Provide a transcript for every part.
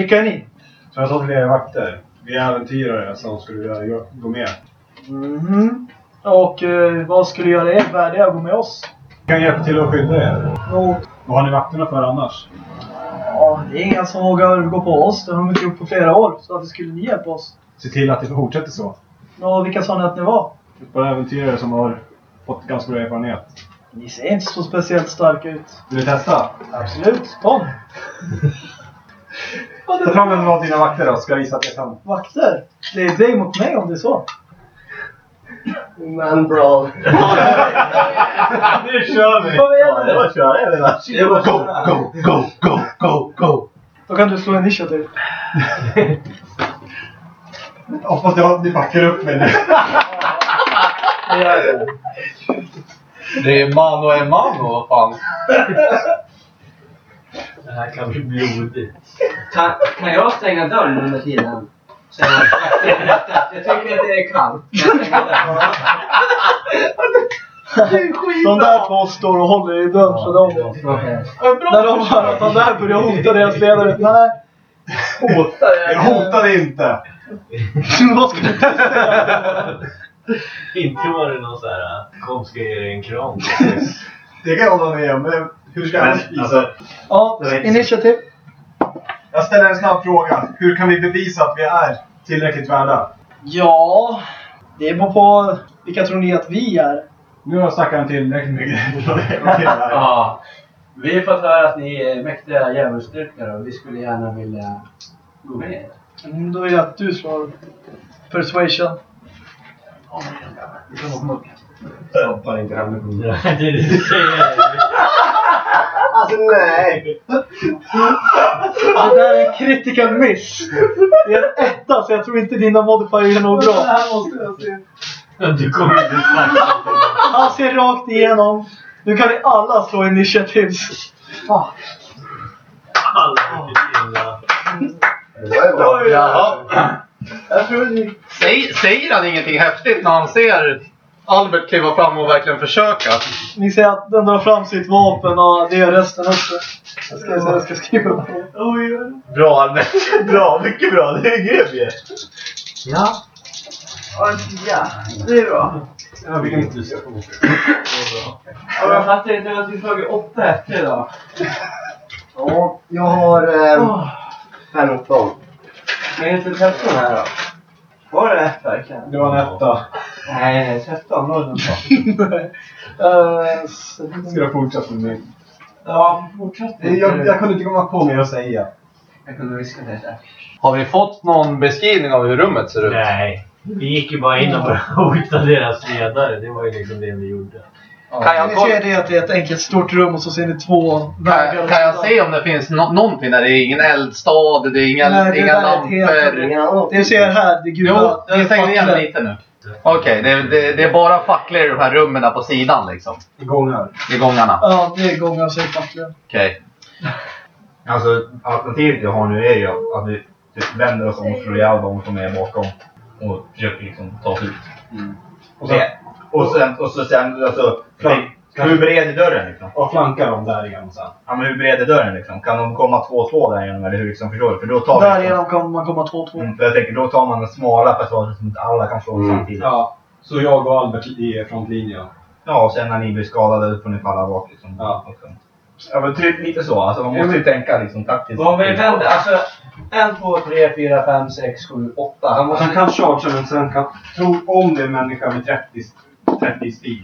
Vilka är ni? Så jag sa er vakter. Vi är äventyrare som skulle vilja gå med. Mhm. Och eh, vad skulle göra er värdiga att gå med oss? Vi kan hjälpa till att skydda er. Och, Vad har ni vakterna för annars? ja, det är inga som vågar gå på oss. Det har de inte gjort på flera år. Så varför skulle ni hjälpa oss? Se till att det fortsätter så. Och vilka sa ni att ni var? Ett par äventyrare som har fått ganska bra erfarenhet. Ni ser inte så speciellt starka ut. Vill du testa? Absolut. Kom! Ta fram en av dina vakter då, ska jag visa att jag kan. Vakter! Det är dig mot mig om det är så. Man brawl. Nu kör vi! Kom igen nu! det var att köra va? Det var go, go, go, go, go, go. Då kan du slå initiativ. Hoppas jag, ni backar upp mig nu. Det är mano en mano, vad fan. Det här kan bli blodigt. Kan, kan jag stänga dörren under tiden? Jag, jag tycker att det är kallt. Jag? De där två står och håller i dörren så de... När de hör att han där börjar hota deras ledare. Nej. Hotar Jag hotar inte! Vad ska du säga? Inte var det någon sån här kom ska ge dig en kram. Det kan jag hålla med om, hur ska jag visa? alltså, Ja, initiativ. Jag ställer en snabb fråga. Hur kan vi bevisa att vi är tillräckligt värda? Ja, det beror på vilka tror ni att vi är? Nu har stackaren tillräckligt mycket. Ja. Vi har fått höra att ni är mäktiga djävulsdyrkare och vi skulle gärna vilja gå med er. Mm, Då vill jag att du slår persuasion. Stoppar inte handen på Det är det du säger. Alltså nej! Det där är en critical miss. Det är en etta så jag tror inte dina modifier är nog bra. Du kommer inte snacka. Han ser rakt igenom. Nu kan ni alla slå initiativs. Alla. Det var ju bra. Jaha. Jag tror ni... Säg, säger han ingenting häftigt när han ser Albert kliva fram och verkligen försöka? Ni ser att den drar fram sitt vapen och det gör resten också. Jag ska, jag ska skriva upp. Bra Albert. Bra, mycket bra. Det är grymt ju. Ja. Ja, det är bra. Jag fick inte Och jag fattar inte att vi slagit åtta efter idag. Ja, jag har eh, 15. Men är inte 13 här då? Var det rätt verkligen? Det var en etta. Nej, nej, 13 låg den på. Eh, Ska jag fortsätta med min? Ja, fortsätt. Jag, jag kunde inte komma på mer att säga. Jag kunde viska det där. Har vi fått någon beskrivning av hur rummet ser ut? Nej. Vi gick ju bara in och började hota deras ledare. Det var ju liksom det vi gjorde. Kan jag, Ni kolla- ser det att det är ett enkelt stort rum och så ser ni två vägar. kan, kan jag se om det finns no någonting där? Det är ingen eldstad, det är inga, Nej, det inga helt- lampor. Annan. Det du ser här, det gula. Jo, det är jag stänger igen lite nu. Okej, det, det, det är bara facklor i de här rummen på sidan liksom. Gångar. I gångarna. Ja, det är gångar och så är det facklor. Okej. Alltså alternativet jag har nu är ju att vi typ vänder oss om och slår ihjäl de som är bakom. Och försöker liksom ta oss ut. Och så, Det- Och sen, och så sen alltså. Hur bred är dörren liksom? och flankar dem där igenom sen. Ja men hur bred är dörren liksom? Kan de komma två och två där igenom eller hur liksom? Förstår du? För då tar vi liksom, kommer man komma 2-2. mm, för jag tänker då tar man den smala passagen som inte alla kan slå samtidigt. Ja. Så jag och Albert i frontlinjen. Ja, och sen när ni blir skadade får ni falla bak liksom. Ja. Och sen- Ja men typ lite så. Alltså man måste ju tänka liksom taktiskt. Vi vänder, alltså. En, två, tre, fyra, fem, sex, sju, åtta. Han måste... Han kan chargea men sen kan... Tro om det är en människa med 30, 30 speed.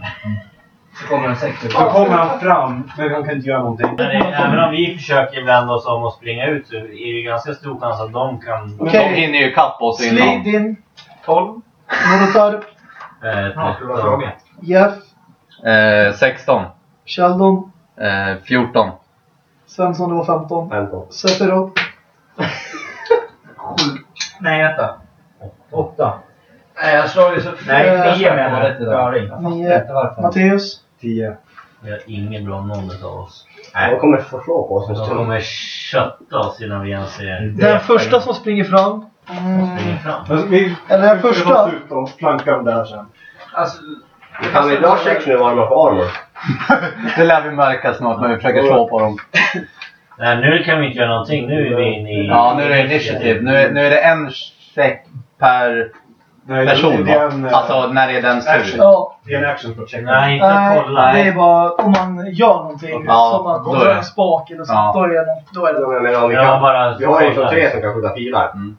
Så kommer sex ut. Då kommer han fram, men han kan inte göra någonting. Men det, även om vi försöker vända oss om och springa ut så är det ju ganska stor chans att de kan... Okej. De hinner ju ikapp oss innan. Slid din 12. Morotar. Eh, frågan. Jeff. Eh, 16. Sheldon. Eh, 14. Svensson, det var 15. 15. Sephiroth. Nej, vänta. Åtta. Nej, jag slår ju så... Nej, Eh, nio menar jag. fattar Nio. inte varför. Matteus. 10. Vi har ingen bra någon av oss. De kommer få slå på oss en De stund. kommer kötta oss innan vi ens ser Den första som springer fram. Mm. springer fram. Vi... Eller den första. ta ut dem, flanka dem där sen. Alltså... Kan vi dra sex nu har för armor? Det lär vi märka snart när vi försöker slå på dem. Nej, nu kan vi inte göra någonting. Nu är vi inne i... Ja, nu är det initiativ. Nu, är- nu är det en check per Nej, person det är en, eh, Alltså när det är tur. action. Ja, det är en action på check. Nej, inte nej, kolla. det är bara om man gör någonting. Ja, som att dra en spak eller så. Ja. Då är det, då är det. Om vi, bara... vi har ju som tre som kan skjuta pilar. Mm.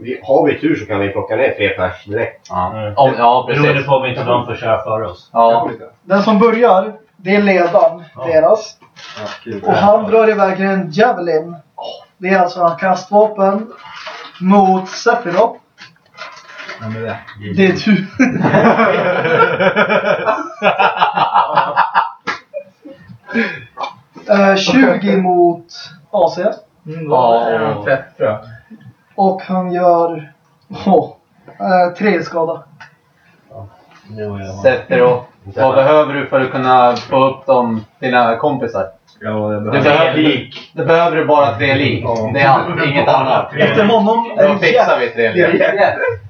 Vi, har vi tur så kan vi plocka ner tre pers direkt. Ja, Mm. Om- ja Beroende precis. på om inte de får köra för oss. Ja. Den som börjar, det är ledaren. Deras. Och han drar iväg en Javelin. Det är alltså en kastvapen mot Sephiroth. Vem är det? Det är du. Eh, 20 mot AC. Mm, Ja. det är en träff tror jag. Och han gör... Oh, eh, tre skada. Nu är jag... Sephiroth. Vad behöver du för att kunna få upp dem, dina kompisar? Ja, det Du behöver behöver, lik. du behöver bara tre lik. Det är allt, inget annat. Efter honom Då fixar vi tre lik.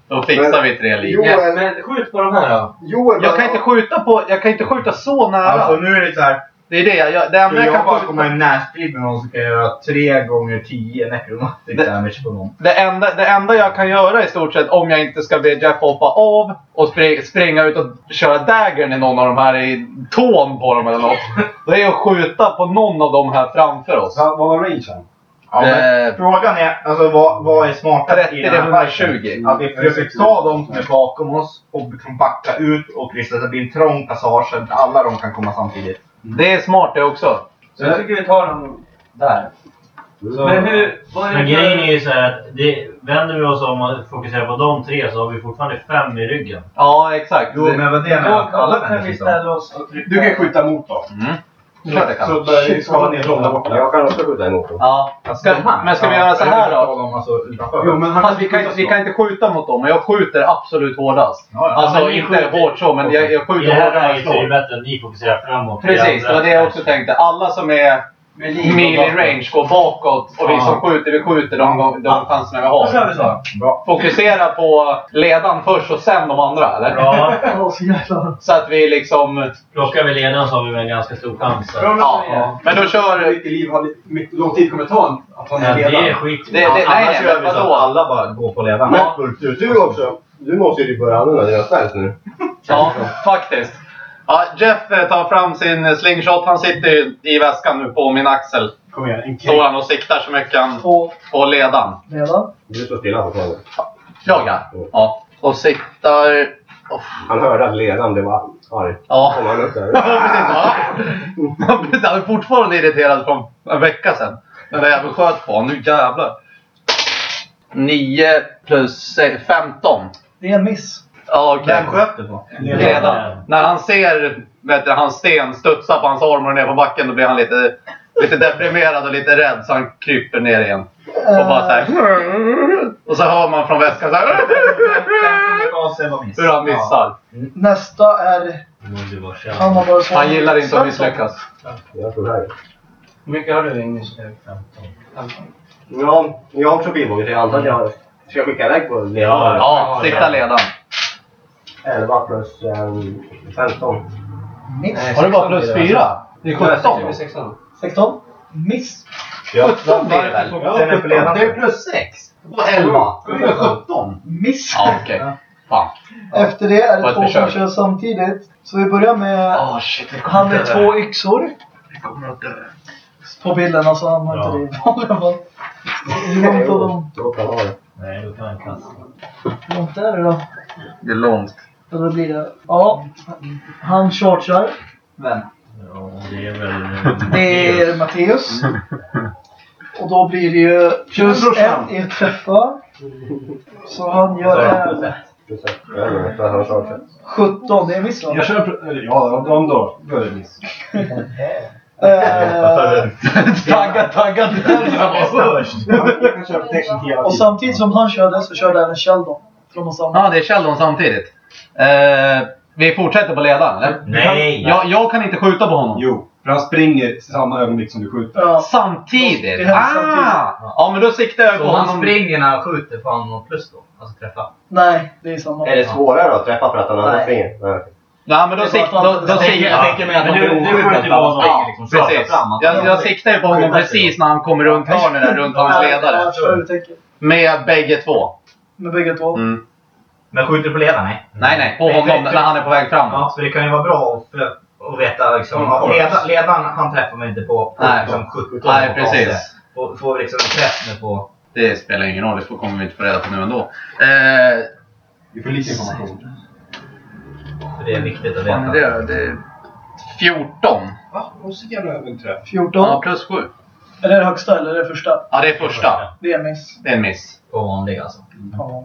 Då fixar vi tre lik. Joel, Men skjut på de här då. Joel Jag kan inte skjuta på, jag kan inte skjuta så nära. Alltså nu är det så här. Det är det, jag, det enda jag jag bara kan komma i närstrid med någon så kan jag göra 3 gånger 10 necromantic Det- damage på någon. det, enda, det enda jag kan göra i stort sett om jag inte ska be Jeff hoppa av och spring, springa ut och köra daggern i någon av de här i tån på dem eller något. Det är att skjuta på någon av de här framför oss. Vad var rangen? Ja, Eh, frågan är alltså vad, vad är smartast 30 i den här? 120. Att vi försöker ta de som är bakom oss och liksom backa ut och rista så det blir en trång passage så att alla de kan komma samtidigt. Det är smart det också. Så jag tycker vi tar dem där. Så, Men hur... Vad är Men grejen är ju så här att det, vänder vi oss om och fokuserar på de tre så har vi fortfarande fem i ryggen. Ja, exakt. Jo, men vad det är med Då, att alla trycka. du kan skjuta emot dem. Mm. Klart jag kan. Så börjar skala ner dem där borta. Jag kan också skjuta emot dem. Ja. Ska, här? men ska vi göra så jag här då? dem alltså. Jo, men han Fast vi kan, inte, vi kan inte skjuta mot dem, men jag skjuter absolut hårdast. Ja, ja. Alltså inte skjuter- hårt så, men jag, jag I skjuter det här hårdare än läget så är det slår. bättre att ni fokuserar framåt. Precis, det var det jag också tänkte. Alla som är melee range går bakåt och vi som skjuter, vi skjuter de, de chanserna vi Då kör har. vi så. Bra. Fokusera på ledaren först och sen de andra, eller? Bra. Åh, så att vi liksom... Plockar vi ledaren så har vi en ganska stor chans. Ja, ja. men då kör... I liv har lite- mycket lång tid kommer ta att han Ja, är det är skit. Det- det- nej, Annars gör vi så att alla bara går på fullt ut. Du också. Du måste ju börja använda dina spells nu. Ja, faktiskt. Ja, Jeff eh, tar fram sin eh, slingshot. Han sitter i väskan nu på min axel. Kom igen, en Står han och siktar så mycket han Två på ledaren. redan. Du står stilla fortfarande. Jag ja. ja. Och siktar... Oh, Han hörde att ledaren blev arg. ja. Kom han upp där. Ja, precis. Ja. Precis, Han är fortfarande irriterad från en vecka sedan. Men det jäveln sköt på honom. Nu jävlar. 9 plus eh, 15. Det är en miss. Ja, okej. Vem sköt du på? Redan. När han ser vet du, hans sten studsa på hans arm och ner på backen då blir han lite, lite deprimerad och lite rädd så han kryper ner igen. Och bara så här. Och så hör man från väskan så här. Hur han missar. Nästa är... Känd. Han har bara så... Han gillar inte att misslyckas. Hur mycket har du English? Ja, jag har också pilbåge så jag antar att jag ska skicka iväg på ledaren. Ja, sikta ledaren. 11 plus um, 15. Miss. Har du bara plus 4? Det är 17. 16. 16. Miss. 17 blir det väl? Sen är. Det är plus 6. Och 11. Då blir det 17. Miss. Ja, okej. Fan. Efter det är På det två som kör samtidigt. Så vi börjar med... Åh shit, Han med två yxor. Vi kommer att dö. På bilden alltså. Han har inte det i vanliga fall. Hur långt har de... Då kan han ha det. Nej, då kan han kasta. Hur långt är det då? Det är långt. Ja, då blir det... Ja. Han chargear. Vem? Ja, det är väl... Det är Matteus. Och då blir det ju plus en i att träffa. Så han gör en Plus ett. Jag vet inte, för han har charge. 17. Det är miss va? Jag kör... Ja, de då. Då är det miss. Eh, Taggad, taggad. Protection hela och samtidigt som han körde så körde även Sheldon. Från oss samma. Ja, det är Sheldon samtidigt. Eh, vi fortsätter på ledaren, eller? Nej! Jag, jag kan inte skjuta på honom. Jo, för han springer samma ögonblick som du skjuter. Ja. Samtidigt? Ah! samtidigt. Ja, men då siktar jag på Så han honom. springer när han skjuter, får han någon plus då? Alltså träffa? Nej, det är samma. Är det svårare att träffa för att han andra Nej. springer? Nej. Nej, men då, Det är sik, bara då, att- då Jag tänker, jag siktar tänker mig att Men de du- blir du att vara springer någon- liksom Precis. fram. Att- Jag, jag siktar ju på honom precis när han kommer runt hörnet där runt hans Ja, ledare. jag förstår hur du tänker. Med bägge två. Med bägge två. Mm. Men skjuter du på ledaren? Nej. Nej, nej. På honom när han är på väg framåt. Ja, så det kan ju vara bra att veta liksom. Mm. Ledaren, ledaren han träffar man inte på, på Nej. liksom 17 Nej, på precis. Får, får vi liksom en träff nu på... Det spelar ingen roll, det kommer vi inte få reda på nu ändå. Eh, Vi får lite information. Det är viktigt att veta. är det? det är 14. Va? Och så jävla överträff. 14. Ja, plus 7. Är det högsta eller är det första? Ja, det är första. Det är en miss. Det är en miss. På vanlig alltså. Ja.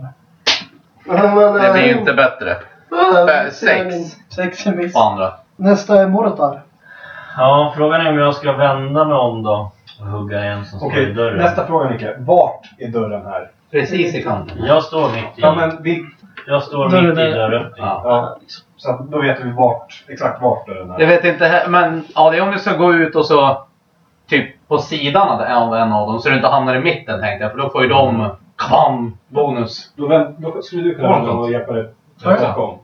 Det blir ju inte bättre. Äh, sex Sex är miss. på andra. Nästa är Morotar. Ja, frågan är om jag ska vända mig om då. Och hugga en som står i Okej, dörren. nästa fråga Nicke. Vart är dörren här? Precis i kanten. Jag står mitt i. Ja, men vi, Jag står Dörren mitt i är- dörröppningen. Ja. ja, så att då vet vi vart, exakt vart dörren är. Jag vet inte, he- men ja, det är om du ska gå ut och så typ på sidan av en av en av dem så du inte hamnar i mitten tänkte jag. För då får ju de kvam bonus. Då, vänd, då skulle du kunna vända och hjälpa dig Ja.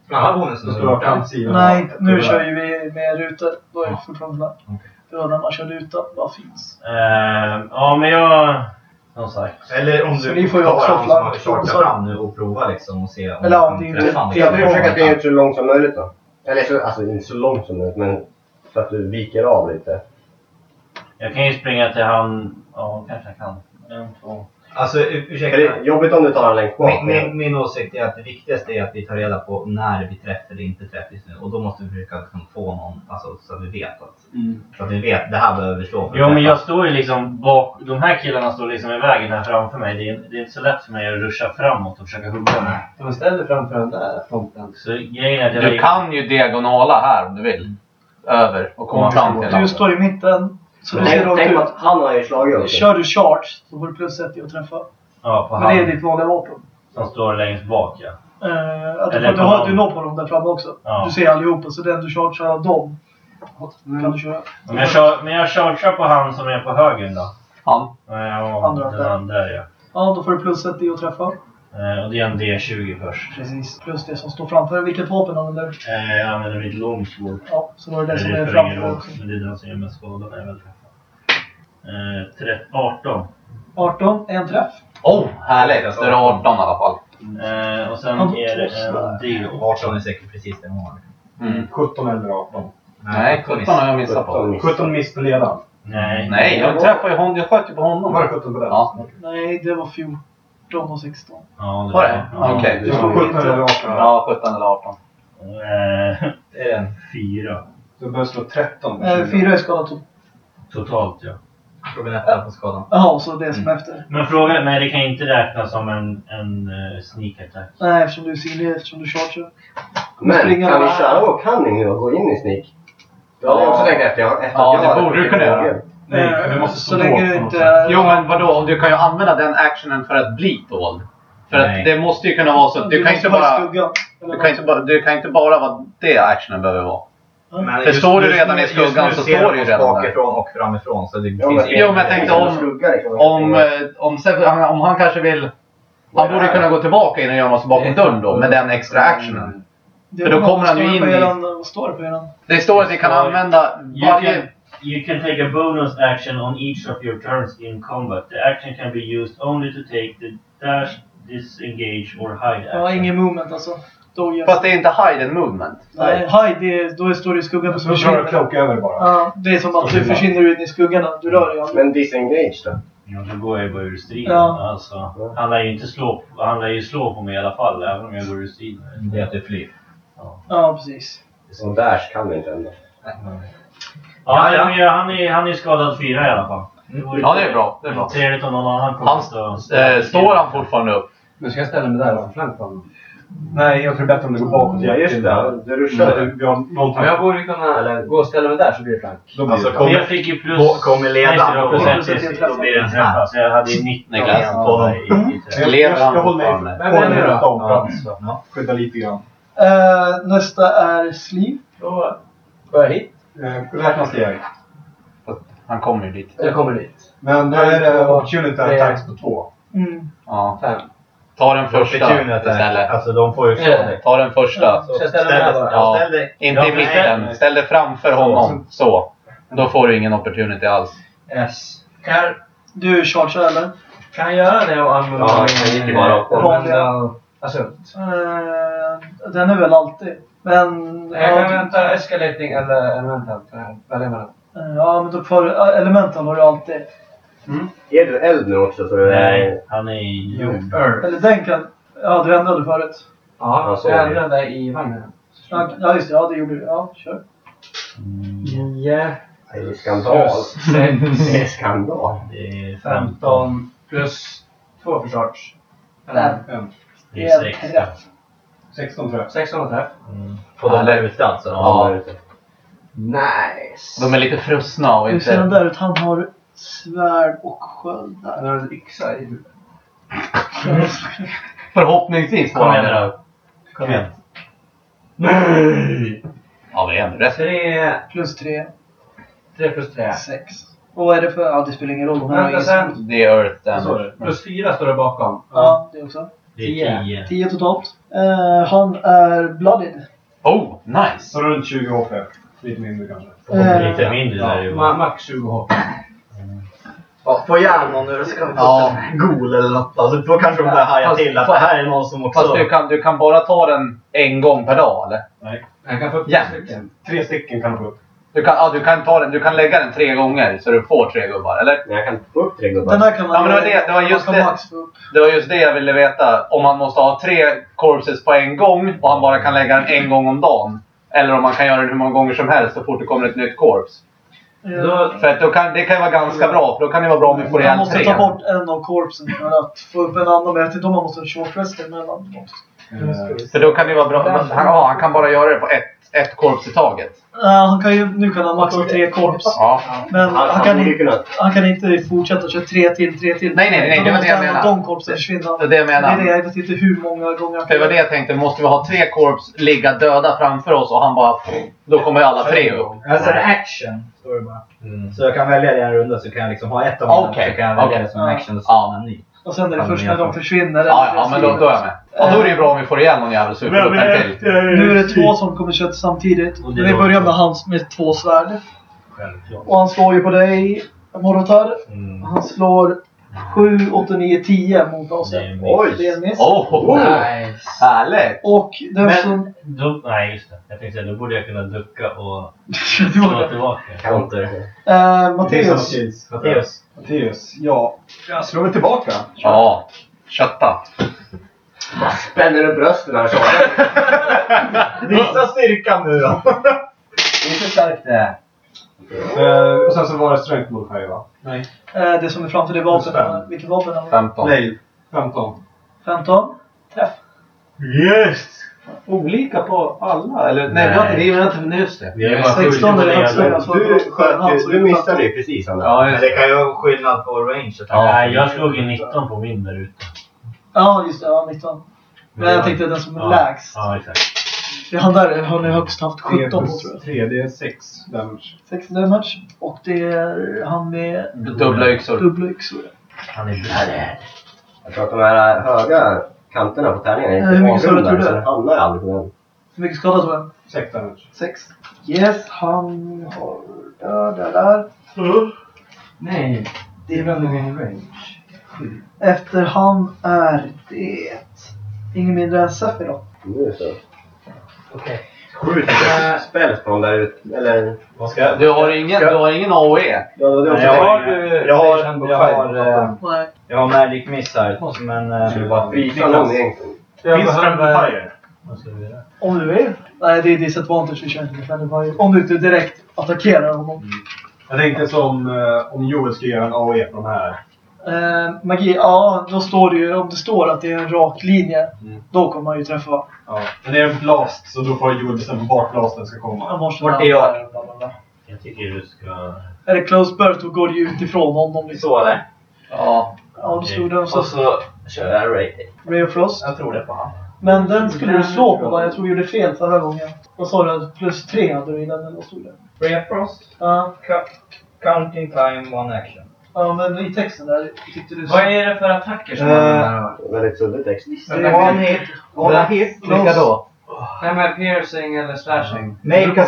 Det som står du gjort. kantsidan. Nej, nu kör ju vi med rutor. Då är det fortfarande. Okej. Det var när man körde ruta. Vad finns? Eh, ja, men jag... Som sagt. Eller om Så du ni får ju också han som har flank- chartat fram nu och provar liksom och se om Eller ja, det är inte- Jag får försöka springa ut så långt som möjligt då. Eller så, alltså inte så långt som möjligt, men så att du viker av lite. Jag kan ju springa till han... Ja, kanske jag kan. En, två. Alltså ur- Är ursäkta. det jobbigt om du tar den längst bak? Min, min, min åsikt är att det viktigaste är att vi tar reda på när vi träffar eller inte träffar just nu. Och då måste vi försöka liksom få någon, alltså, så att vi vet att, så att vi vet, det här behöver vi slå för. Jo, men jag står ju liksom bak... De här killarna står liksom i vägen här framför mig. Det är, det är inte så lätt för mig att ruscha framåt och försöka hugga dem. De ställer framför den där fronten. Så grejen är att jag... Du kan ju diagonala här om du vill. Över och komma fram till Du står i mitten. Så ser Tänk, tänk att han har ju slagit upp. Kör du charge så får du plus ett i att träffa. Ja, på Men det är ditt vanliga vapen. som står längst bak, ja. Uh, att du, Eller du, på har, du når på dem där framme också. Ja. Du ser allihopa, så den du chargear av dem kan du köra. Men jag, kör, men jag chargear på han som är på höger då. Han. Ja, Andra den där. där ja. Ja, då får du plus ett i att träffa. Eh, och det är en D20 först. Precis. Plus det som står framför. Vilket vapen använder du? Eh, jag använder mitt longsword. Ja, så var det det som är framför också. men det är den som gör mest skada när jag väl träffar. Eh, tre- 18. 18, en träff. Oh, härligt! Då är det 18 i alla fall. Eh, och sen Ja, är det en D. 18 är säkert precis det man har. Mm. 17 eller 18. Nej, 17 har jag missat på. 17 miss på ledaren. Nej. Nej, jag träffade ju honom. Jag sköt ju på honom. Var det 17 på den? Ja. Nej, det var 14 och 16. Ja, Var det? Ja. Okej. Det står 17 eller 18. Ja, 17 eller 18. Eh, Det är en. fyra. Du behöver slå 13. Eh, fyra är skadat. to- Totalt ja. Frågan är på skadan. Jaha, så det som är efter. Men frågan, nej det kan inte räknas som en, en uh, sneak attack. Nej, eftersom du är synlig, eftersom du chargear. Men kan vi köra vår cunning nu och gå in i sneak? Det hade jag också tänkt efter. Jag, efter Ja, att det jag hade borde du kunna göra. Nej, vi måste så stå länge dolt du på något inte sätt. är... Jo, men vadå? Du kan ju använda den actionen för att bli dold. För Nej. att det måste ju kunna vara så att du kan måste inte bara... skuggan. Eller Du kan inte bara, det kan inte bara vara det actionen behöver vara. Men För står du redan i skuggan så står det ju redan där. bakifrån och framifrån så det Ja, finns Jo, men jag tänkte om- Skugga. Om, eh, om, om han kanske vill... Han borde kunna gå tillbaka innan och gömma sig bakom dörren då, med den extra actionen. Det För då kommer han ju in står i- Vad står det på eran? Det står att ni kan använda varje... you can take a bonus action on each of your turns in combat. The action can be used only to take the dash, disengage or hide action. Ja, ingen movement alltså. Då. Fast det är inte hide and movement. Nej, hide, det är, då står du i skuggan och så Så kör du försvinner över bara. Ja, det är som att du försvinner ut i skuggan. Du rör dig aldrig. Men disengage då? Ja, då går jag ju bara ur striden. Ja. Alltså, han lär ju inte slå, han lär ju slå på mig i alla fall, även om jag går ur striden. Det är att du flyr. Ja, precis. Och dash kan vi inte ändå. Ja, ja. men han är, han är skadad fyra i alla fall. vore Ja, det är bra. Det är bra. Trevligt om någon annan kommer Han, att eh, står han fortfarande upp? Nu ska jag ställa mig där och flank på honom. Nej, jag tror det är bättre om du går bakåt. Ja, just det. Du ruschar. Vi har någonting. Ja, jag borde kunna eller, gå och ställa mig där så blir det flank. Då blir Alltså, det. kom- jag fick ju plus... Kommer det plus ett till- Då blir det en träff. Så jag hade ju 19 Niklas. igen på mig i, i träff. Jag, Lever jag, han jag håller mig fortfarande? håller mig runt om Ja. Ja. skydda lite grann. Eh, nästa är Sleeve. Då går jag hit. Eh, Räkna steg. Han kommer ju dit. Jag kommer dit. Men då är det opportunity attacks på två. Mm. Ja. Fem. Ta den första Opportunity attack. istället. Alltså de får ju slå Ja. dig. Ta den första. Så jag ställer mig här bara. Ja, ställ dig. Inte i Ja, mitten. Ställ dig framför honom. Så. Då får du ingen opportunity alls. Yes. Kan jag, Du chargear eller? kan jag göra det och använda Ja, han gick ju bara upp. använda- Alltså, Eh, den är väl alltid. Men... jag kan ja, vänta escalating eller elemental. Välja mellan? ja, men då får Elemental har du alltid. Är du eld nu också så du Nej, han är jord. Earth. Eller den kan... Ja, du ändrade förut. Ja, Ja, så jag är det. ändrade i vagnen. Ja, just det. Ja, det gjorde du. Ja, kör. Nio. Det är skandal. Det är skandal. Det är 15. 15 plus två försvars. Eller Fem. Det är 6. Träff. 16 tror jag. 16 träff. Mm. På de där ute alltså? Ja. där ute. Nice! De är lite frusna och Hur ser inte... där ut? Han har svärd och sköld Han där. har en yxa i huvudet. Förhoppningsvis får Kom han igen det. Kom igen. Nej! Ja, det är ändå rätt. 3, Plus tre. 3 plus 3. Sex. Och vad är det för... Ja, det spelar ingen roll. De Vänta sen. Det är Earth Vad damage. Plus 4 står det bakom. Ja, det också. Det är Tio. 10. Tio totalt. Eh, han är blooded. Oh, nice! Så runt 20 HP. Lite mindre kanske. Eh, Lite mindre där ju. Ma max 20 HP. Ja, få ihjäl någon nu så kan vi få Ja. en gol eller något. Alltså, då kanske de börjar haja Fast- till att det här är någon som också... Fast du kan, du kan bara ta den en gång per dag, eller? Nej. Jag kan få upp tre stycken. Tre stycken kan du få upp. Du kan, ja, du kan, ta den, du kan lägga den tre gånger så du får tre gubbar, eller? Men jag kan få upp tre gubbar. Den här kan man... Ja, men det var det- det var just man det. Det var just det jag ville veta. Om man måste ha tre corpses på en gång och han bara kan lägga den en gång om dagen. Eller om man kan göra den hur många gånger som helst så fort det kommer ett nytt corpse. Eh, För att då kan, det kan ju vara ganska bra, för då kan det vara bra om vi får Man ihjäl måste tre. ta bort en av corpsen för att få upp en annan. Men jag vet inte om man måste short rest emellan. För då kan det vara bra. Han, ja, han kan bara göra det på ett, ett corpse i taget. Uh, han kan ju, nu kan han maxa tre corps. Ja. Men Han, han, han kan inte, han kan inte fortsätta köra tre till, tre till. Nej, nej, nej, Så det var det jag en av menade. de corpsen försvinna. Det är det jag Det är det, menar. jag vet inte hur många gånger Det var det jag tänkte. Måste vi ha tre corps ligga döda framför oss och han bara... Då kommer ju alla tre upp. Alltså en action, står det bara. Mm. Så jag kan välja det en runda så kan jag liksom ha ett av mina Okej, så kan jag välja okej. det som en Ja. action och Ja. så en ny. Och sen är det Ja, först när de försvinner. Ja, ja, men då, då är jag med. Ja, då är det ju bra om vi får ihjäl någon jävel superuppen till. Nu är det två som kommer köra samtidigt. Och det Vi börjar med hans med två svärd. Självklart. Och han slår ju på dig, Morotar. Mm. Han slår 7, 8, 9, 10 mot oss. Det är Oj! Det är en miss. Oh, Nice. Härligt! Och den Men- som... Då, nej, just det. Jag tänkte säga, då borde jag kunna ducka och slå tillbaka. Counter. Det är samma Matteus. Matteus. Matteus. Ja. Jag slår väl tillbaka. Ja. Kötta. Bara spänner upp brösten kör. Visa styrkan nu då! Inte starkt det. Eh, och sen så var det strength modifier va? Nej. Eh, det som är framför det. Plus fem. Vilket vapen har vi? 15. Nej. 15. 15. Träff. Yes! Olika på alla? Eller? Nej, Nej. inte, vi har inte, nej just det. Vi är bara 16 är det skyldiga högsta. Du sköt du missade ju precis där. Ja, Men det. kan ju vara skillnad på range. Ja. Nej, jag slog ju 19 på min där ute. Ja, just det. Ja, 19. Men jag tänkte den som är ja. lägst. Ja, exakt. Han där har ni högst haft 3 17 på plus tror jag. 3, det är 6 damage. 6 damage. Och det är han med Dubbla yxor. dubbla yxor. Han är blooded. Jag tror att de här höga kanterna på tärningarna Eh, är hur inte mycket sa du att avrundade du så hamnar aldrig på den. Hur mycket skada tror jag? 6 damage. 6. Yes, han har dödat där. Nej. Det är väl ingen range. Efter han är det ingen mindre än Sephiroth. Nu är det så. Okej. Skjut på dem där ute. Eller... Vad ska jag... Du har ingen, du har ingen AOE? Ja, det är Nej, också jag tänkt. har, jag har, jag har, eh, jag har Magic Missile, men... eh, Skulle bara frysa någon egentligen. jag Finns Friendly göra? Om du vill. Nej, det är disadvantage vi kör inte med Friendly Fire. Om du inte direkt attackerar honom. Jag tänkte som eh, om Joel ska göra en AOE på de här. Eh, magi, ja då står det ju, om det står att det är en rak linje, Mm. då kommer man ju träffa. Ja. Men det är en blast, så då får Joel bestämma vart blasten ska Jag komma. måste Vart är jag? bla, bla, bla. Jag tycker du ska... Är det close burst då går det ju utifrån honom liksom. Så eller? Ja. Ja, då stod den så. Och så kör jag Ray. Ray of Frost. Jag tror det på han. Men den skulle du slå på va? Jag tror du gjorde fel förra gången. Vad sa du? Plus tre hade du i den eller vad stod det? Ray of Frost. Ja. Counting time, one action. Ja, men i texten där tyckte du... Vad är det för attacker som Eh, han har? Väldigt suddig text. One hit. One hit. Vilka då? Nej men piercing eller slashing. Make a...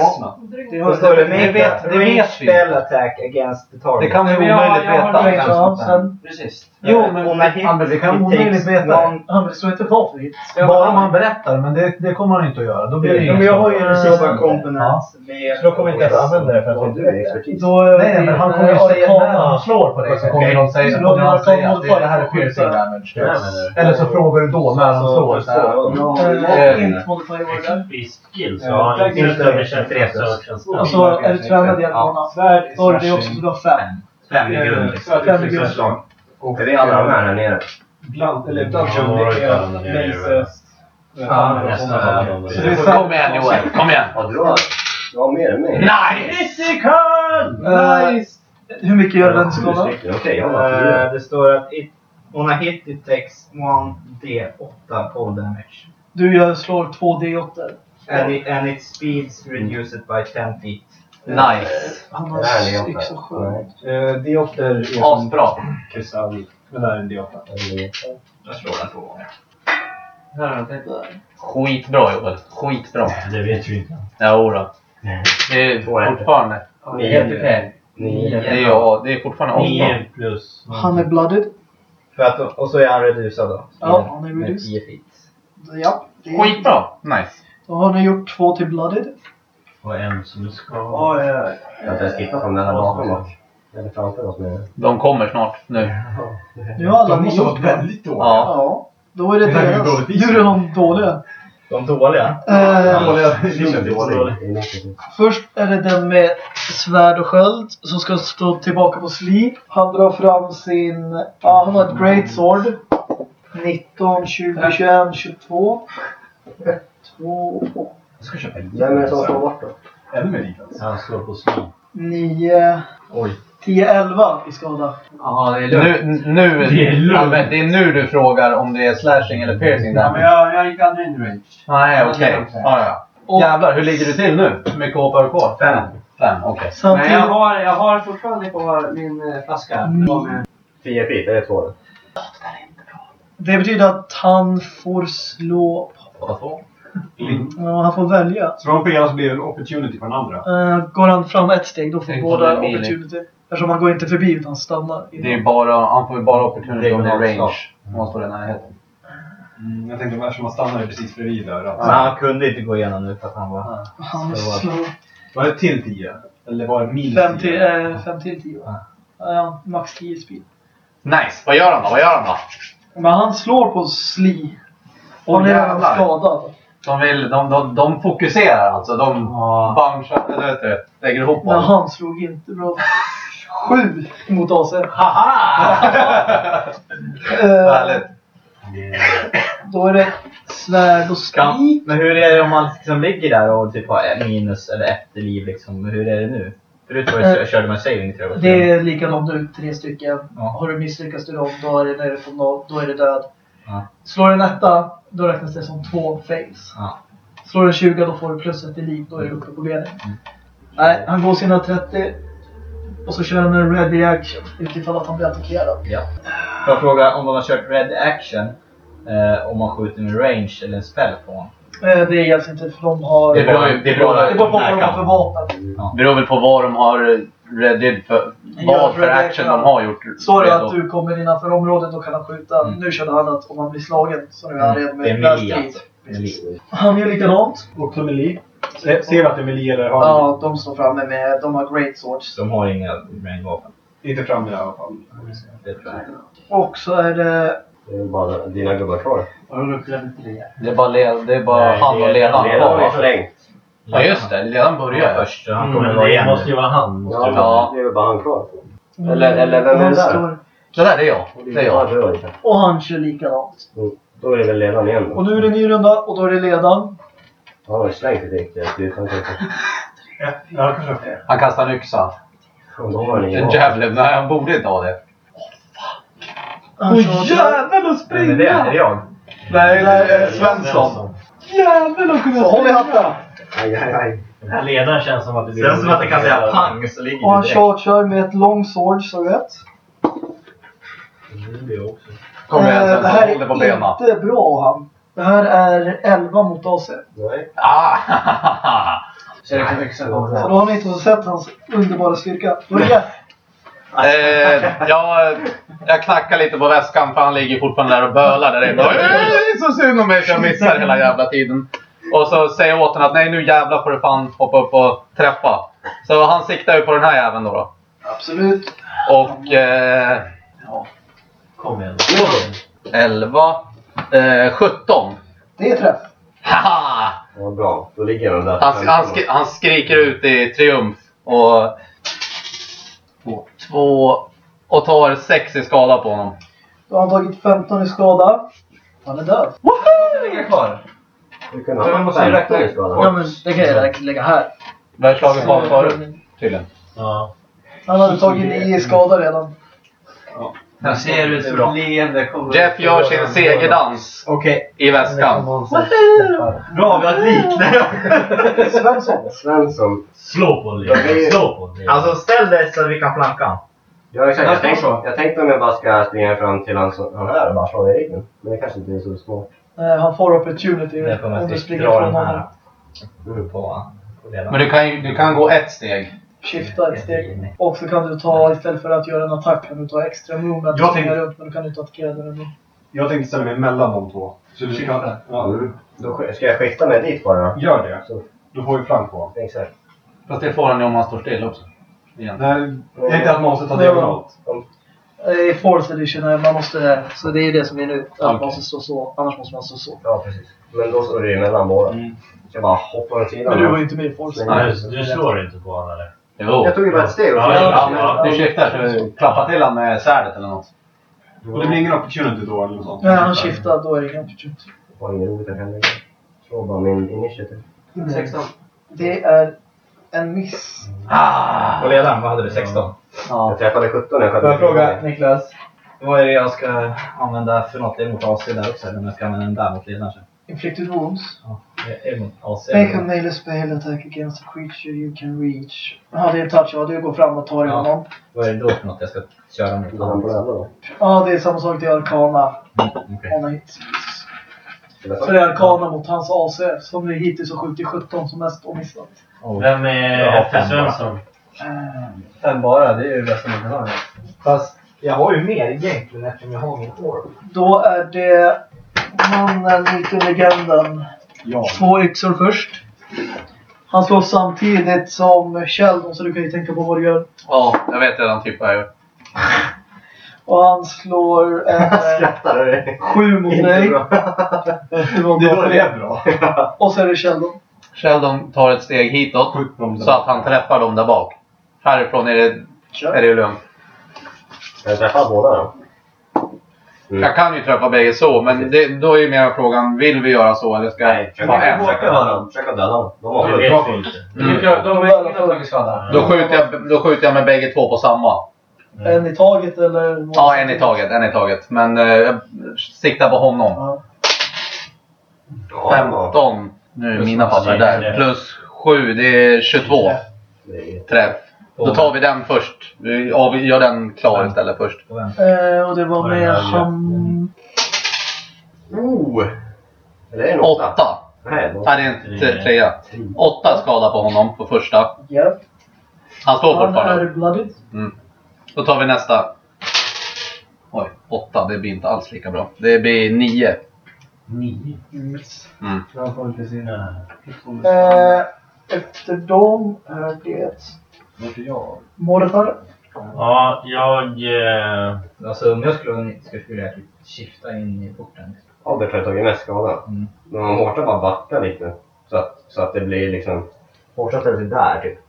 Det står det Det make a spell attack against the target. Det kan vi omöjligt jag har veta. Precis. Jo, Eh, men... Man hit, Ja, men vi kan it omöjligt takes veta. non- Ja, men det står inte vad för hit. Bara om man berättar, men det, det kommer han inte att göra. Då blir det Ja, inget men jag har ju svar. en silver component. Så då kommer inte ens använda det för att du är expertis. Nej, men han kommer ju säga när han slår på dig så kommer de säga, han att det här är piercing damage. Ja, Eller så frågar du då när han slår. Eh, det. Exempelvis skill så Ja, har han sina tre search Och så är du tränad i Almana. Svärd, Då är det också du har fem. Fem i grund. liksom. Fem i grund. Är det alla de här nere? Bland, eller dungeon, Ja, det ja, fem. Kom igen Joel, kom igen! Ja, du har, du har mer än mig. Nice! Nice! Hur mycket gör den skadan? Okej, jag har fyra. Eh, Det står att it, on a hit it takes 1d8 fall damage. Du gör, slår två D8. And, it, and its speeds reduce it by 10 feet. Nice! Han Det har här är yxa åtta. sju. Nej. D8 är Asbra! kristall. Det här är en D8. Jag slår den två gånger. Här har jag tänkt. Skitbra Joel, skitbra. Det vet vi inte. Jodå. Det är fortfarande... Det är helt okej. Nio. Det är, ja, det är fortfarande asbra. 9 plus... Han är blooded. För att, och så är han reducerad då. Ja, han är Med reduced. 10 feet. Ja. det är- Skitbra! Nice. Då har ni gjort två till blooded. Och en som ska... Ja, ja, Jag har inte tittat på den där bakom bak. Eller framför oss. De kommer snart nu. Nu har alla De måste varit väldigt dåliga. Ja. Ja. Då är det här deras. Nu är det de dåliga. De dåliga? Eh, Dåliga. Dålig. Först är det den med svärd och sköld som ska stå tillbaka på sleep. Han drar fram sin... Ja, han har ett great sword. 19, 20, 21, 22. 2, Jag ska köpa Vem är det som står bort då? Ännu mer defense. Han slår på slå. 9, Oj. 10, 11 i skada. Ja, det är lugnt. Nu, nu, Det är lugnt. men det är nu du frågar om det är slashing eller piercing Ja, men damage. jag, jag gick aldrig in i range. Nej, okej. Ja, ja. Och Jävlar, hur ligger du till nu? Hur mycket HP har du kvar? Fem. Fem, okej. Men samtidigt... jag har, jag har fortfarande kvar min eh, flaska. Det var med. Tio feet, det är två. Det betyder att han får slå... Båda två. Ja, han får välja. Så de på ena så blir det en opportunity på den andra. Eh, går han fram ett steg då får Tänk båda opportunity. Eftersom han går inte förbi utan stannar. Det är bara, han får ju bara opportunity om det är range. Om han står i närheten. Mm, jag tänkte eftersom man stannade precis bredvid örat. Men han kunde inte gå igenom nu för att han var... Han Så var- slår Var det till 10? Eller var det minus 5 10? till, eh, fem till 10 va? Ja, max 10 speed. Nice! Vad gör han då? Vad gör han då? Men han slår på sli. Och han är skadad. De, vill, de, de, de fokuserar alltså. De bunchar, eller vet du, lägger ihop Men han slog inte bra. 7 mot AC. Eh, Härligt. då är det svärd och spik. men hur är det om man liksom ligger där och typ har minus eller ett liv liksom? Hur är det nu? Förut var det, Eh, körde man saving tror jag. Det är likadant nu, tre stycken. Ja. Har du misslyckats till dem, då är det nere på noll, då är det död. Ja. Slår du en etta, då räknas det som två fails. Ja. Slår du en 20, då får du plus ett i liv, då är du uppe på benen. Mm. Nej, han går sina 30 och så kör han en ready action utifall att han blir attackerad. Ja. Får jag fråga om de har kört red action? Eh, om man skjuter med range eller en spell på honom? Eh, det gäller inte för de har... Det beror det beror- det beror på vad de har för vapen. Beror väl på vad de har reddit för, Ja, vad för action de har gjort. Står det redo. att du kommer innanför området, då kan han skjuta. Mm. Nu körde han att om han blir slagen så nu är han redo Det är med närstrid. alltså. Melee. Han gör likadant. Också melee. Se- Ser vi att det är melee eller har Ja, de står framme med, de har great swords. De har inga range-vapen. Inte framme i alla fall. Det tror jag. Och så är det... Det är bara dina gubbar kvar. Har du upp level 3? Det är bara, le, det är bara Nej, han det och är- det är- Redan har kvar. förlängt. Ja just det, ledaren börjar Ja, först. Han Mm, kommer men vara det igen. måste ju vara han. Måste Ja. Ja. det är ju bara han kvar. Eller- eller vem är det där? Det där det är jag. Det är Ja, jag. Och han kör likadant. Då är det väl ledaren igen Och då. nu är det ny runda och då är det ledaren. Han har ju slängt ett riktigt. Han kastar en yxa. Och En javelin. Nej, han borde inte ha det. Han kör... jävlar att Vem är det? Är jag? Nej, är Svensson. Jävlar att kunna Håll i hatten! Aj, aj, aj. Den här ledaren känns som att det blir... Känns som att det kan säga pang så ligger Och han du direkt. chargear med ett long sword, så. Kom igen Eh, sen, det här håll dig på benen. är inte bra han. Det här är 11 mot AC. Nej. Ah, Så det kan mycket Så då har ni inte sett hans underbara styrka. Det eh, jag, jag knackar lite på väskan för han ligger fortfarande där och bölar där inne. "Eh, Det är så synd om mig för jag missar hela jävla tiden. Och så säger jag åt honom att nej nu jävlar får du fan hoppa upp och träffa. Så han siktar ju på den här jäveln då. då. Absolut. Och eh, Kom igen. 11, eh, 17. Det är träff. Haha! Ja, bra. Då ligger den där. Han, han, skri, han skriker ut i triumf och... Två... Och tar sex i skada på honom. Då har han tagit 15 i skada. Han är död. ligga kvar. Du Ja, men ha måste ju räkna ut. Ja men det kan jag lägga här. Det här slaget var förut, tydligen. Ja. Han hade tagit 9 i skada redan. Han ser ut som ett leende. Jeff gör sin segerdans Okej. i väskan. Bra, vi har ett lik! Svensson. Svensson. Slå på Ja, det är- Slå på Leon. Alltså ställ dig så att vi kan flanka. Ja, exakt. Jag Jag tänkte, så. jag tänkte om jag bara ska springa fram till han, han här och bara slå i ryggen. Men det kanske inte är så smart. Eh, Han får opportunity Det om du att springer dra från den honom. här på. Men du kan, ju- du kan gå ett steg. Skifta ett steg. Och så kan du ta, istället för att göra en attack, kan du ta extra movement Jag och springa tänkte- runt. Men du kan inte attackera den ändå. Jag tänkte ställa mig mellan de två. Så du kan... Ja, Mm. Då sk- ska jag skifta mig dit bara gör det. Så, Då får vi flank på honom. exakt. Fast det får han ju om han står still också. Nej, jag är inte att man måste ta diagonalt. I fourth edition, är man måste, så det är ju det som är nu. Att man Okej. måste stå så, annars måste man stå så. Ja, precis. Men då står det ju mellan båda. Så jag bara hoppar åt sidan. Men du var ju inte med i fourth. Nej. Du, du slår inte på honom eller? Jo. Jag tog ju bara ett steg. Ja, Ja, ja, Du skiftar så du klappar till honom med svärdet eller något. Och det blir ingen opportunity då eller något sånt? Nej, han skiftar, då är det ingen opportunity. Det var ingen roligt jag kan lägga. Slå bara min initiativ. 16. Det är en miss. Ah! På ledaren, vad hade du? 16? Jag träffade 17 när jag Får jag sköt. fråga Niklas? Vad är det jag ska använda för något emot AC där också? Eller om jag ska använda den där mot ledaren sen? Inflicted wounds. Ja, det är emot AC. Make a melee spell attack against a creature you can reach. Ja, det är en touch. Ja, du går fram och tar i Ja. honom. Vad är det då för något jag ska köra mot honom? Ja, det är samma sak. Det är arkana. On a hit. Så det är arkana mot hans AC. Som vi hittills har skjutit 17 som mest och missat. Vem är bara. Svensson? Fem bara, det är ju det bästa man kan ha. Fast jag har ju mer egentligen eftersom jag har min orb. Då är det mannen, myten, legenden. Ja. Två yxor först. Han slår samtidigt som Sheldon, så du kan ju tänka på vad du gör. Ja, jag vet redan typ vad jag gör. Och han slår en eh, Skrattar du? sju mot Inte dig. bra. Det var bra det är bra. Och så är det Sheldon. Sheldon tar ett steg hitåt så att han träffar dem där bak. Härifrån är det, är det lugnt. Jag träffar båda då. Mm. Jag kan ju träffa bägge så, men det, då är ju mer frågan, vill vi göra så eller ska jag Försök bara en? försöka döda Försöka döda dem. De har Det väl vet bra vi inte. Mm. De har ingen har tagit skada. Då skjuter, jag, då skjuter jag med bägge två på samma. En i taget eller? Ja, en i taget, en i taget. Men eh, jag siktar på honom. Ja. Ja, 15. Nu är Plus mina papper där. Plus 7, det är 22 det är- träff. Då tar vi den först. Vi ja, vi gör den klar istället först. Eh, och det var är med det här? han... Oh! Eller är det en åtta? 8. Nej, det det är en trea. 8 skada på honom på första. Ja. Han står Han är fortfarande. bloodied. Då tar vi nästa. Oj, 8. Det blir inte alls lika bra. Det blir 9. Nio. Miss. Mm. Eh, efter dem är det Varför jag? Morfar. Ja, jag... Eh, Alltså om jag skulle, skulle vilja typ skifta in i porten. Albert har ju tagit mest skada. Mm. Men om Hårta bara backar lite. Så att, så att det blir liksom... Hårta ställer sig där typ.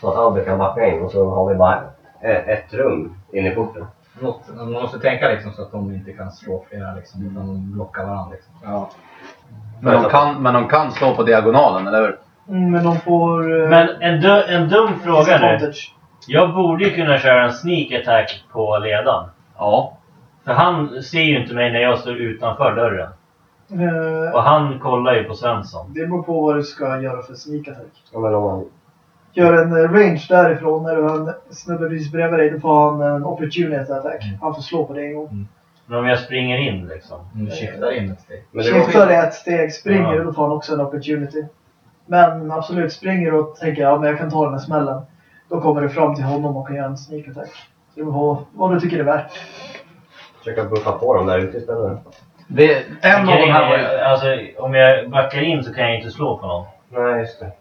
Så att Albert kan backa in och så har vi bara ett, ett rum in i porten. Något, man måste tänka liksom så att de inte kan slå flera liksom, utan de blockar varandra. Liksom. Ja. Men, de kan, men de kan slå på diagonalen, eller hur? Mm, men de får... Eh, men en, du, en dum fråga nu. Jag borde ju kunna köra en sneak attack på ledaren. Ja. För han ser ju inte mig när jag står utanför dörren. Eh, Och han kollar ju på Svensson. det beror på vad du ska göra för sneak attack. Ja, men om gör en eh, range därifrån när du har en snubbe precis bredvid dig. Då får han en opportunity attack. Han får slå på det en gång. Men om jag springer in liksom. Du skiftar in ett steg. Skiftar ett steg, springer Ja. då får han också en opportunity. Men absolut, springer och tänker ja, men jag kan ta den här smällen. Då kommer du fram till honom och kan göra en sneak attack. Så du får vad du tycker det är värt. Försöka buffa på dem där ute istället. En av de här var ju... Alltså, om jag backar in så kan jag inte slå på någon. Nej, just det.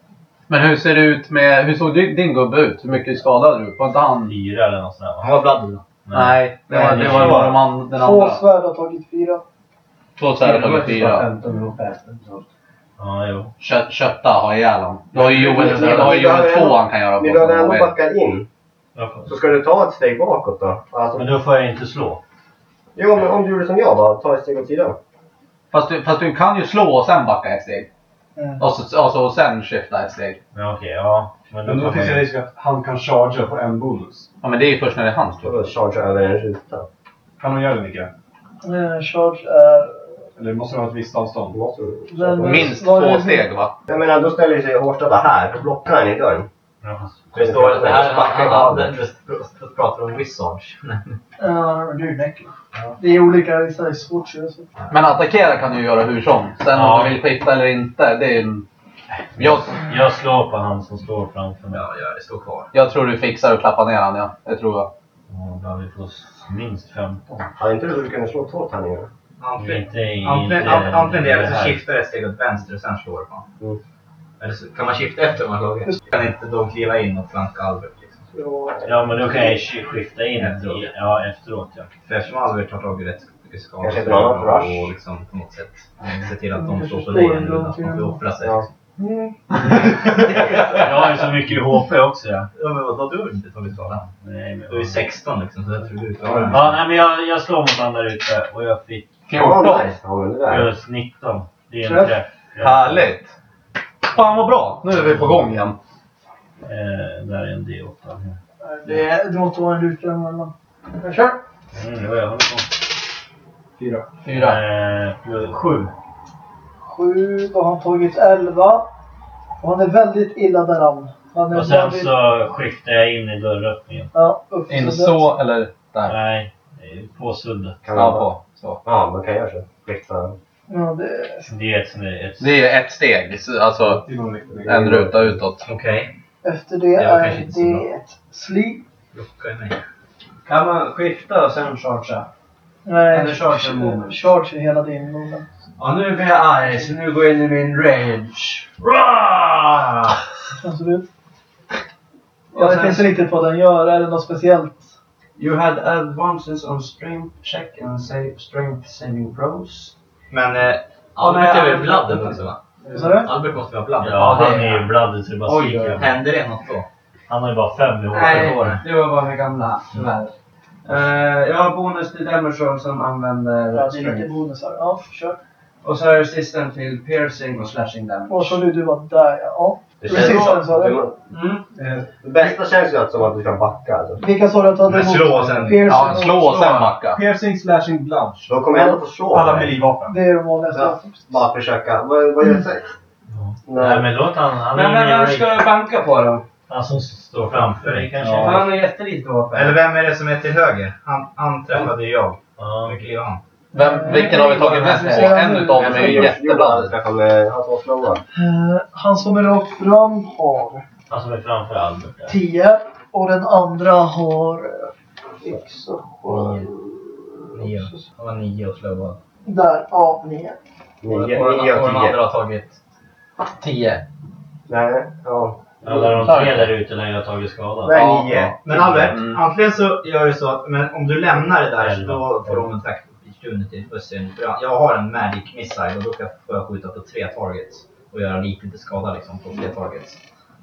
Men hur ser det ut med... Hur såg din gubbe ut? Hur mycket skadade du? Var inte han... Fyra eller något sånt där, va? Han var blood. Nej, det var, det var bara de an, den andra. Två svärd har tagit fyra. Två svärd har tagit fyra. Ja, jo. Kött, kötta har ihjäl honom. Du har ju Joel, du har ju Joel 2 han kan göra på. Som han ändå vill. backa in. Så ska du ta ett steg bakåt då? Alltså, Men då får jag inte slå. Jo, men om du gjorde som jag då. Ta ett steg åt sidan. Fast du, fast du kan ju slå och sen backa ett steg. Mm. Och, så, och, så, och sen skifta ett steg. Men okej, ja. Men då Men då finns det risk att han kan chargea på en bonus. Ja men det är ju först när det är hans tur. Chargea över en ruta. Kan hon göra det Nicke? Eh, charge är... Eller måste det vara ett visst avstånd? Den- Minst är två det- steg va? Jag menar, då ställer sig Hårstad här. Då blockar han i dörren. Ja, Det står det här, han, han, han, du pratar om Wizards. Ja, du är näck. Det är olika, vissa är så. Men attackera kan du ju göra hur som. Sen Ja. om du vill skifta eller inte, det är en... Jag, Jag slår på han som står framför mig. Ja, ja, det står kvar. jag tror du fixar att klappa ner han ja. Det tror jag. Ja, då vi får minst 15. Hade inte du att kunde slå två tärningar? Antingen, det eller så här. skiftar ett steg åt vänster och sen slår du på honom. Mm. Eller så kan man skifta efter man slagit. Kan inte de kliva in och flanka Albert liksom. Ja, Ja, men då kan jag sk- skifta in Efteråt. i- Ja, efteråt ja. För eftersom Albert har tagit rätt rush. och liksom på något sätt se till att Mm, de står en ännu gång att man får offra sig. Ja. Mm. Jag har ju så mycket HP också ja. Ja, men vadå, du har inte tagit skada? Nej, men... Du är ju 16 liksom, så jag tror du klarar det. Ja, nej, men jag, jag slår mot han där ute och jag fick 14. Ja, nice. Ja, men det där. just 19. Det är en Träff. Härligt! Fan vad bra! Nu är vi på gång igen. Eh, där är en D8. Det, måste vara en ruta emellan. Jag kör. Mm, jo, jag håller på. Fyra. Fyra. Eh, plus sju. Sju, då har han tagit elva. Och han är väldigt illa däran. Han är Och sen väldigt- så skiftar jag in i dörröppningen. Ja, upp In så eller där? Nej, på suddet. Kan Ja, på. Så. Ja, man kan göra så. Skifta. Ja, det, Det är ett, ett Det är ett steg. Alltså en ruta utåt. Okej, efter det Det är det ett sleep. Kan man skifta och sen chargea? Nej, Eller charge en moment. charge är hela din moment. Ja, nu blir jag arg så nu går jag in i min rage. Rah! Känns det ut? Jag vet inte riktigt vad den gör. Är det något speciellt? You had advances on strength check and save strength saving throws. Men eh, Ja, Albert men- är väl bladden också va? Vad sa du? Albert måste vara bladden. Ja, han är- ju blooded så det bara Oj, skriker. oj, Hände det något då? Han har ju bara fem i Nej, det var bara det gamla, tyvärr. Uh, jag har bonus till roll som använder Ja, det är lite strength. bonusar. Ja, kör. Och så är resistant till piercing och slashing damage. Och så du, du var där ja. Det Resistance sa du? Mm. Det bästa känns ju att som att du kan backa. Alltså. Vilka sa du att du hade Men slå sen. Piercing Ja, och- slå och sen backa. Piercing, slashing, bludge. Då kommer jag ändå få slå. Alla dig. melee-vapen. Det är de vanligaste. Ja, bara försöka. Vad, vad gör det sig? Nej, men låt han. Han Men är vem ska jag banka på då? Han som står framför dig kanske. Ja. han har jättelite vapen. Eller vem är det som är till höger? Han, han träffade ju jag. Ja. Mycket lever han? Vem, vilken har vi tagit mest på? En utav dem är ju slowad. Eh, han som är rakt fram har Han som är framför Albert. där. 10 och den andra har... eh, X och Nio. Nio. Han var nio och slowad. Där, ja, 9. Nio, Och, den andra tio. har tagit... Tio. Nej, ja. Alla de tre där ute när jag har tagit skada. Nej, Ja, nio. Men Albert, Mm. antingen så gör du så att men om du lämnar det där Elva. då får de en attack opportunity. Se. För jag- Jag har en magic missile och då kan jag- jag skjuta på tre targets. Och göra lite, lite skada liksom på tre targets.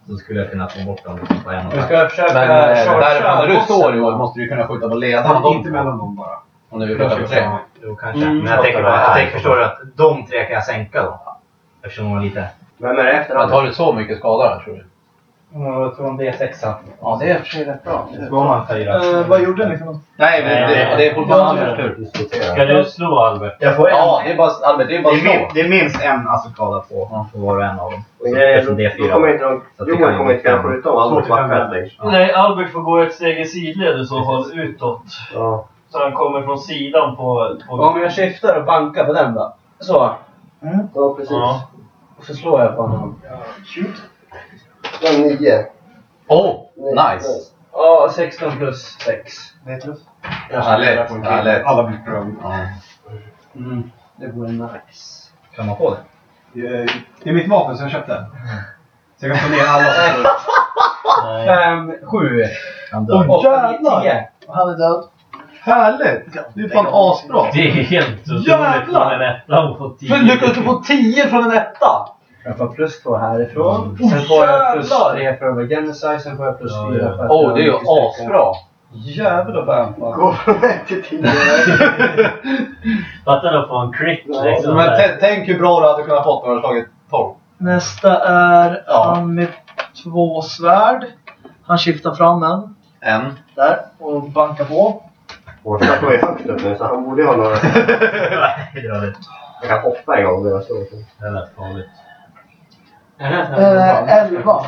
Så skulle jag kunna få bort dem liksom på en Vi attack. ska försöka Men äh, chargea därifrån där du står Joel måste du kunna skjuta på ledarna. De inte mellan dem bara. Om du vill skjuta på tre. Jo, kanske. Mm, men jag tänker, bara, jag tänker förstår du att de tre kan jag sänka då. Eftersom de var lite... Vem är det efter tar du så mycket skada då, tror du? Och tog en D6. Ja, det är i och för sig rätt bra. Slår man fyra. Eh, vad gjorde ni för något? Nej, men det, det är fortfarande Albers tur. Ska du slå Albert? Jag får en. Ja, det är bara, Albert, det är bara Det är, min, slå. det är minst en skada på, på var och en av dem. Så det är kommer inte de... Det Johan kommer inte kunna skjuta om Albert. Nej, Albert får gå ett steg i sidled i så fall utåt. Ja. Så han kommer från sidan på... på Om jag skiftar och bankar på den då? Så. Ja, precis. Ja. Och så slår jag på honom. Den nio. Oh, nice. Ja, 16 plus 6. Det är tufft. Härligt, härligt. Alla blir pröv. Mm. Det vore nice. Kan man få det? Det är- mitt vapen som jag köpte. Så jag kan få ner alla som står Nej. 5, 7, Han dör. Åh, jävlar! 10. Han är död. Härligt! Det är fan asbra. Det är helt otroligt Jävlar! från en etta och få tio. Men lyckades du få 10 från en etta? Jag får plus 2 härifrån. Mm. Sen får jag plus! 3 för att vara genocide. Sen får jag plus 4 ja. för att Oh, jag det är ju asbra. Jävlar vad fan. Gå från ett till tio. Fattar du att få en crit liksom? Men tänk hur bra du hade kunnat fått om du hade slagit 12. Nästa är Ja. han med två svärd. Han skiftar fram en. En. Där. Och bankar på. Vårt snack var ju högt upp nu så han borde ju ha några... Nej, det var det. Jag kan hoppa en gång om jag slår. Det lät farligt. Eh, elva.